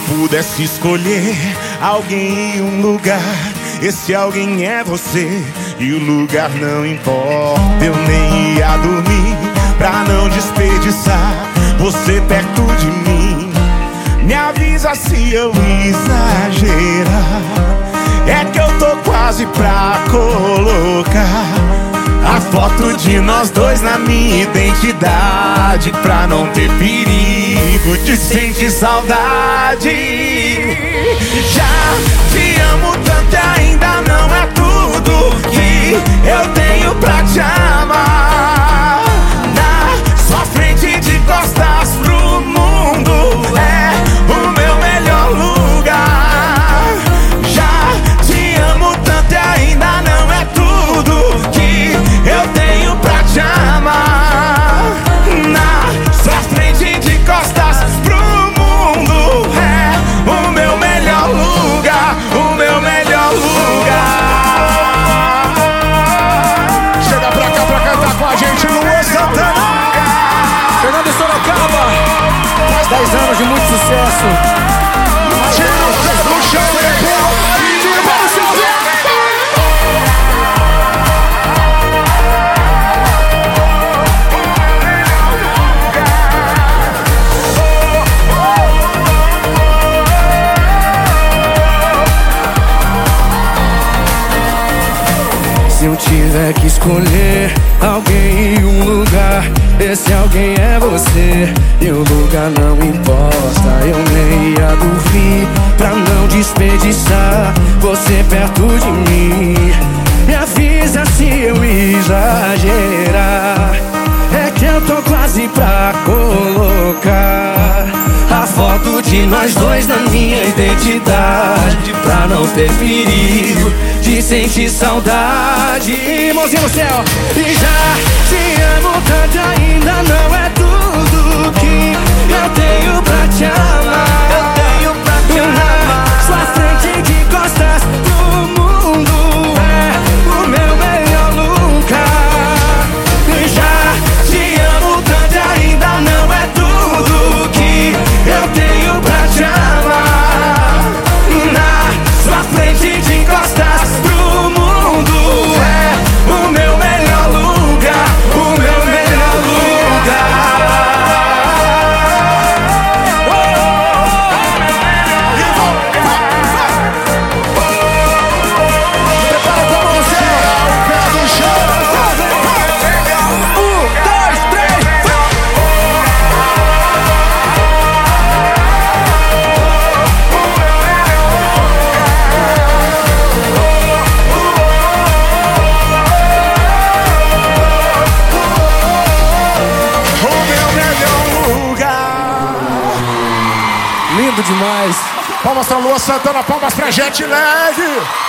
pudesse escolher alguém em um lugar, esse alguém é você e o lugar não importa. Eu nem ia dormir pra não desperdiçar você perto de mim. Me avisa se eu exagerar. É que eu tô quase pra colocar de nós dois na minha identidade Pra não ter perigo de sentir saudade. Já te amo tanto e ainda não é tudo que eu tenho pra te amar Fernando Sorocaba, mais 10 anos de muito sucesso. Tira o pé no chão, para o seu Se eu tiver que escolher alguém esse alguém é você. E o lugar não importa, eu nem ia dormir pra não desperdiçar você perto de mim. De nós dois na minha identidade Pra não ter perigo de sentir saudade. Mãozinha no céu E já te amo tanto ainda não é tudo que Lindo demais. Palmas pra Luan Santana, palmas pra Jet Lag.